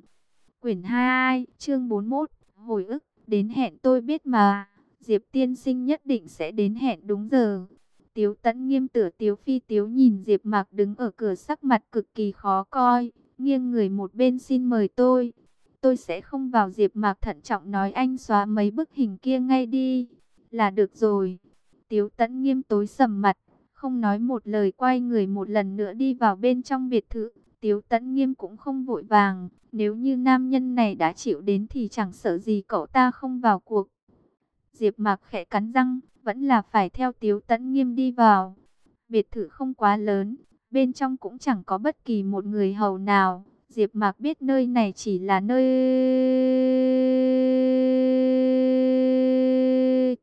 Quyển 22, chương 41, hồi ức, đến hẹn tôi biết mà. Diệp tiên sinh nhất định sẽ đến hẹn đúng giờ. Tiếu tẫn nghiêm tựa tiếu phi tiếu nhìn Diệp Mạc đứng ở cửa sắc mặt cực kỳ khó coi, nghiêng người một bên xin mời tôi. Tôi sẽ không vào Diệp Mạc thận trọng nói anh xóa mấy bức hình kia ngay đi, là được rồi. Tiếu tẫn nghiêm tối sầm mặt, không nói một lời quay người một lần nữa đi vào bên trong biệt thự. Tiếu tẫn nghiêm cũng không vội vàng, nếu như nam nhân này đã chịu đến thì chẳng sợ gì cậu ta không vào cuộc. Diệp Mạc khẽ cắn răng, vẫn là phải theo Tiếu Tấn Nghiêm đi vào. Biệt thự không quá lớn, bên trong cũng chẳng có bất kỳ một người hầu nào. Diệp Mạc biết nơi này chỉ là nơi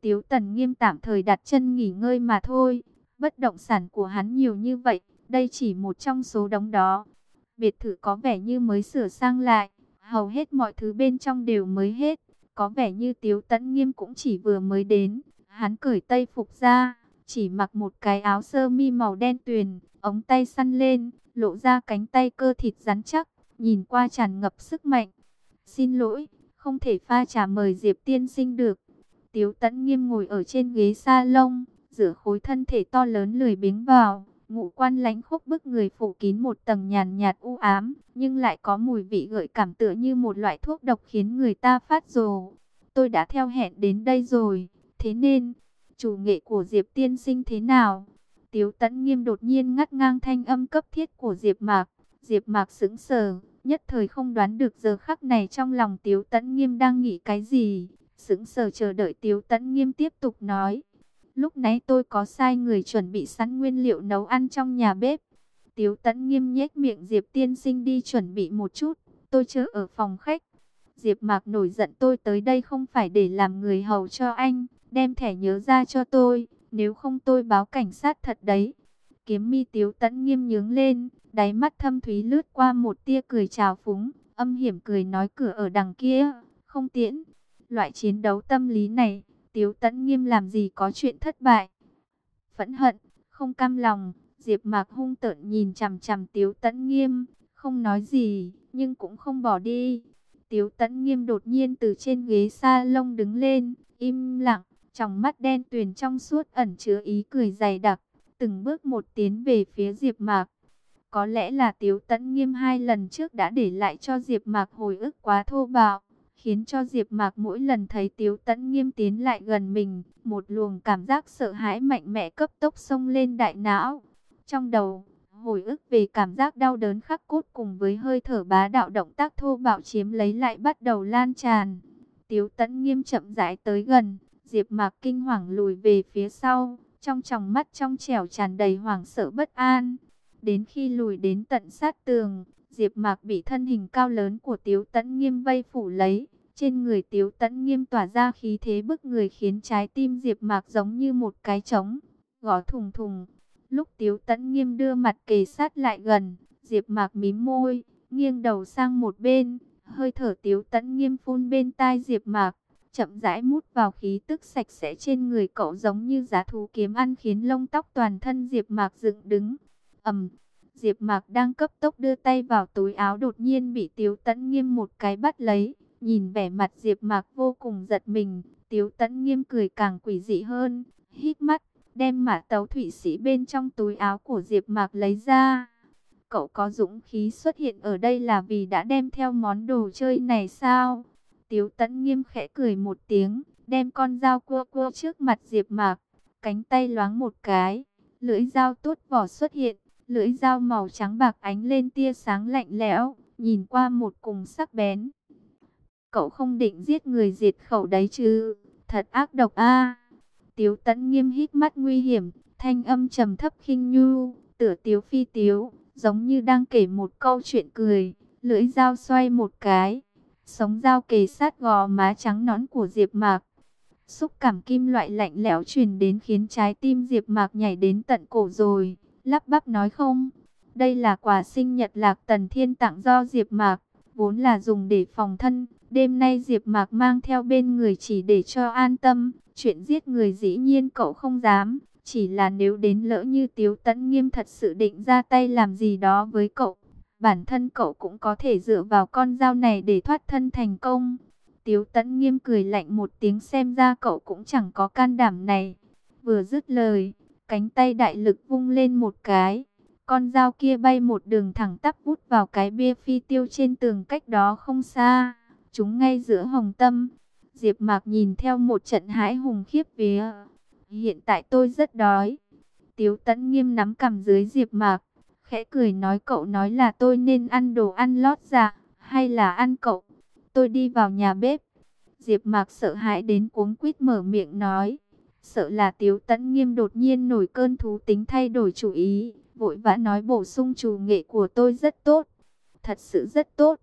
Tiếu Tấn Nghiêm tạm thời đặt chân nghỉ ngơi mà thôi. Bất động sản của hắn nhiều như vậy, đây chỉ một trong số đống đó. Biệt thự có vẻ như mới sửa sang lại, hầu hết mọi thứ bên trong đều mới hết. Có vẻ như Tiếu Tấn Nghiêm cũng chỉ vừa mới đến. Hắn cởi tây phục ra, chỉ mặc một cái áo sơ mi màu đen tuyền, ống tay săn lên, lộ ra cánh tay cơ thịt rắn chắc, nhìn qua tràn ngập sức mạnh. Xin lỗi, không thể pha trà mời Diệp tiên sinh được. Tiếu Tấn Nghiêm ngồi ở trên ghế sa lông, rửa khối thân thể to lớn lười biếng vào, ngũ quan lãnh khúc bức người phủ kín một tầng nhàn nhạt u ám, nhưng lại có mùi vị gợi cảm tựa như một loại thuốc độc khiến người ta phát rồ. Tôi đã theo hẹn đến đây rồi, thế nên, chủ nghệ của Diệp tiên sinh thế nào? Tiếu Tấn Nghiêm đột nhiên ngắt ngang thanh âm cấp thiết của Diệp Mạc. Diệp Mạc sững sờ, nhất thời không đoán được giờ khắc này trong lòng Tiếu Tấn Nghiêm đang nghĩ cái gì, sững sờ chờ đợi Tiếu Tấn Nghiêm tiếp tục nói. Lúc nãy tôi có sai người chuẩn bị sẵn nguyên liệu nấu ăn trong nhà bếp. Tiếu Tấn Nghiêm nhếch miệng Diệp tiên sinh đi chuẩn bị một chút, tôi chưa ở phòng khách. Diệp Mạc nổi giận tôi tới đây không phải để làm người hầu cho anh, đem thẻ nhớ ra cho tôi, nếu không tôi báo cảnh sát thật đấy. Kiếm mi tiếu tẫn nghiêm nhướng lên, đáy mắt thâm thúy lướt qua một tia cười trào phúng, âm hiểm cười nói cửa ở đằng kia, không tiễn. Loại chiến đấu tâm lý này, tiếu Tấn nghiêm làm gì có chuyện thất bại. Phẫn hận, không cam lòng, Diệp Mạc hung tợn nhìn chằm chằm Tiếu Tấn Nghiêm, không nói gì, nhưng cũng không bỏ đi. Tiếu Tấn Nghiêm đột nhiên từ trên ghế sa lông đứng lên, im lặng, trong mắt đen tuyền trong suốt ẩn chứa ý cười dày đặc, từng bước một tiến về phía Diệp Mạc. Có lẽ là Tiếu Tấn Nghiêm hai lần trước đã để lại cho Diệp Mạc hồi ức quá thô bạo, khiến cho Diệp Mạc mỗi lần thấy Tiếu Tấn Nghiêm tiến lại gần mình, một luồng cảm giác sợ hãi mạnh mẽ cấp tốc xông lên đại não. Trong đầu, hồi ức về cảm giác đau đớn khắc cốt cùng với hơi thở bá đạo động tác thô bạo chiếm lấy lại bắt đầu lan tràn. Tiếu Tấn Nghiêm chậm rãi tới gần, Diệp Mạc kinh hoàng lùi về phía sau, trong tròng mắt trong trẻo tràn đầy hoảng sợ bất an. Đến khi lùi đến tận sát tường, Diệp Mạc bị thân hình cao lớn của Tiếu Tấn Nghiêm vây phủ lấy, trên người Tiếu tẫn Nghiêm tỏa ra khí thế bức người khiến trái tim Diệp Mạc giống như một cái trống, gõ thùng thùng. Lúc Tiếu tẫn Nghiêm đưa mặt kề sát lại gần, Diệp Mạc mím môi, nghiêng đầu sang một bên, hơi thở Tiếu tẫn Nghiêm phun bên tai Diệp Mạc chậm rãi mút vào khí tức sạch sẽ trên người cậu giống như giá thú kiếm ăn khiến lông tóc toàn thân Diệp Mạc dựng đứng. Ầm, Diệp Mạc đang cấp tốc đưa tay vào túi áo đột nhiên bị Tiếu Tấn Nghiêm một cái bắt lấy, nhìn vẻ mặt Diệp Mạc vô cùng giật mình, Tiếu Tấn Nghiêm cười càng quỷ dị hơn, hít mắt, đem mã tấu thủy sĩ bên trong túi áo của Diệp Mạc lấy ra. Cậu có dũng khí xuất hiện ở đây là vì đã đem theo món đồ chơi này sao? Tiếu tẫn nghiêm khẽ cười một tiếng, đem con dao cua cua trước mặt Diệp Mạc, cánh tay loáng một cái, lưỡi dao tốt vỏ xuất hiện, lưỡi dao màu trắng bạc ánh lên tia sáng lạnh lẽo, nhìn qua một cùng sắc bén. Cậu không định giết người diệt khẩu đấy chứ, thật ác độc a. Tiếu Tấn nghiêm hít mắt nguy hiểm, thanh âm trầm thấp khinh nhu, tựa tiếu phi tiếu, giống như đang kể một câu chuyện cười, lưỡi dao xoay một cái, Sống dao kề sát gò má trắng nõn của Diệp Mạc. Xúc cảm kim loại lạnh lẽo truyền đến khiến trái tim Diệp Mạc nhảy đến tận cổ rồi. Lắp bắp nói không, đây là quà sinh nhật Lạc Tần Thiên tặng do Diệp Mạc, vốn là dùng để phòng thân. Đêm nay Diệp Mạc mang theo bên người chỉ để cho an tâm, chuyện giết người dĩ nhiên cậu không dám, chỉ là nếu đến lỡ như Tiếu Tấn Nghiêm thật sự định ra tay làm gì đó với cậu, bản thân cậu cũng có thể dựa vào con dao này để thoát thân thành công. Tiếu Tấn nghiêm cười lạnh một tiếng xem ra cậu cũng chẳng có can đảm này. Vừa dứt lời, cánh tay đại lực vung lên một cái. Con dao kia bay một đường thẳng tắp vút vào cái bia phi tiêu trên tường cách đó không xa. Chúng ngay giữa hồng tâm. Diệp Mạc nhìn theo một trận hãi hùng khiếp vía. Hiện tại tôi rất đói. Tiếu tẫn nghiêm nắm cầm dưới Diệp Mạc khẽ cười nói cậu nói là tôi nên ăn đồ ăn lót dạ, hay là ăn cậu. Tôi đi vào nhà bếp. Diệp Mạc sợ hãi đến cuống quýt mở miệng nói. Sợ là Tiếu Tấn Nghiêm đột nhiên nổi cơn thú tính thay đổi chủ ý, vội vã nói bổ sung chủ nghệ của tôi rất tốt. Thật sự rất tốt.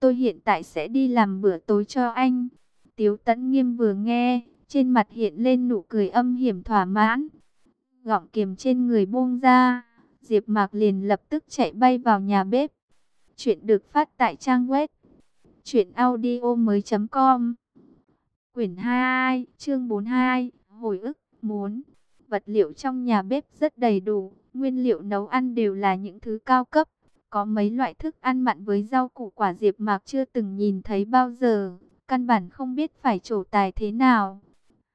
Tôi hiện tại sẽ đi làm bữa tối cho anh. Tiếu Tấn Nghiêm vừa nghe, trên mặt hiện lên nụ cười âm hiểm thỏa mãn. Gọng kiềm trên người buông ra, Diệp Mạc liền lập tức chạy bay vào nhà bếp. Chuyện được phát tại trang web truyệnaudiomoi.com. Quyển 22, chương 42, hồi ức, muốn. Vật liệu trong nhà bếp rất đầy đủ, nguyên liệu nấu ăn đều là những thứ cao cấp. Có mấy loại thức ăn mặn với rau củ quả Diệp Mạc chưa từng nhìn thấy bao giờ, căn bản không biết phải trổ tài thế nào.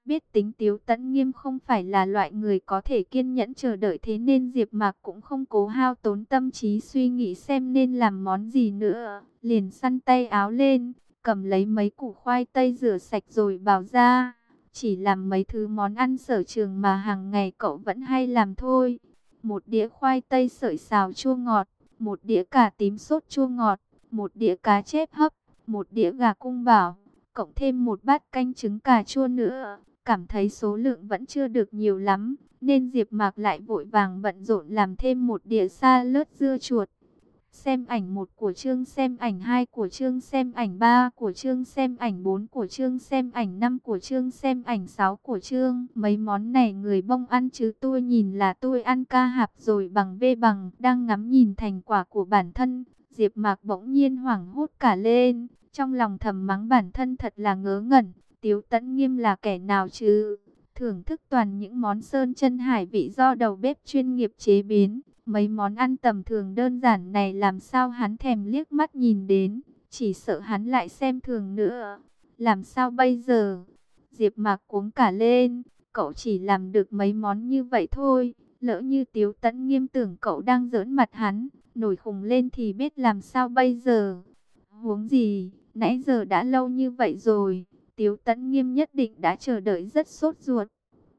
Biết tính Tiếu Tấn Nghiêm không phải là loại người có thể kiên nhẫn chờ đợi thế nên Diệp Mạc cũng không cố hao tốn tâm trí suy nghĩ xem nên làm món gì nữa, liền săn tay áo lên, cầm lấy mấy củ khoai tây rửa sạch rồi bảo ra, chỉ làm mấy thứ món ăn sở trường mà hàng ngày cậu vẫn hay làm thôi. Một đĩa khoai tây sợi xào chua ngọt, một đĩa cà tím sốt chua ngọt, một đĩa cá chép hấp, một đĩa gà cung bảo, cộng thêm một bát canh trứng cà chua nữa. Cảm thấy số lượng vẫn chưa được nhiều lắm, nên Diệp Mạc lại vội vàng bận rộn làm thêm một đĩa sa dưa chuột. Xem ảnh một của chương, xem ảnh hai của chương, xem ảnh ba của chương, xem ảnh bốn của chương, xem ảnh năm của chương, xem ảnh sáu của chương. Mấy món này người bông ăn chứ tôi nhìn là tôi ăn ca hạp rồi bằng bê bằng, đang ngắm nhìn thành quả của bản thân. Diệp Mạc bỗng nhiên hoảng hốt cả lên, trong lòng thầm mắng bản thân thật là ngớ ngẩn. Tiếu Tấn Nghiêm là kẻ nào chứ? Thưởng thức toàn những món sơn chân hải vị do đầu bếp chuyên nghiệp chế biến. Mấy món ăn tầm thường đơn giản này làm sao hắn thèm liếc mắt nhìn đến. Chỉ sợ hắn lại xem thường nữa. Làm sao bây giờ? Diệp Mạc cuống cả lên. Cậu chỉ làm được mấy món như vậy thôi. Lỡ như Tiếu Tấn Nghiêm tưởng cậu đang giỡn mặt hắn. Nổi khùng lên thì biết làm sao bây giờ. Huống gì, nãy giờ đã lâu như vậy rồi Tiếu Tấn Nghiêm nhất định đã chờ đợi rất sốt ruột.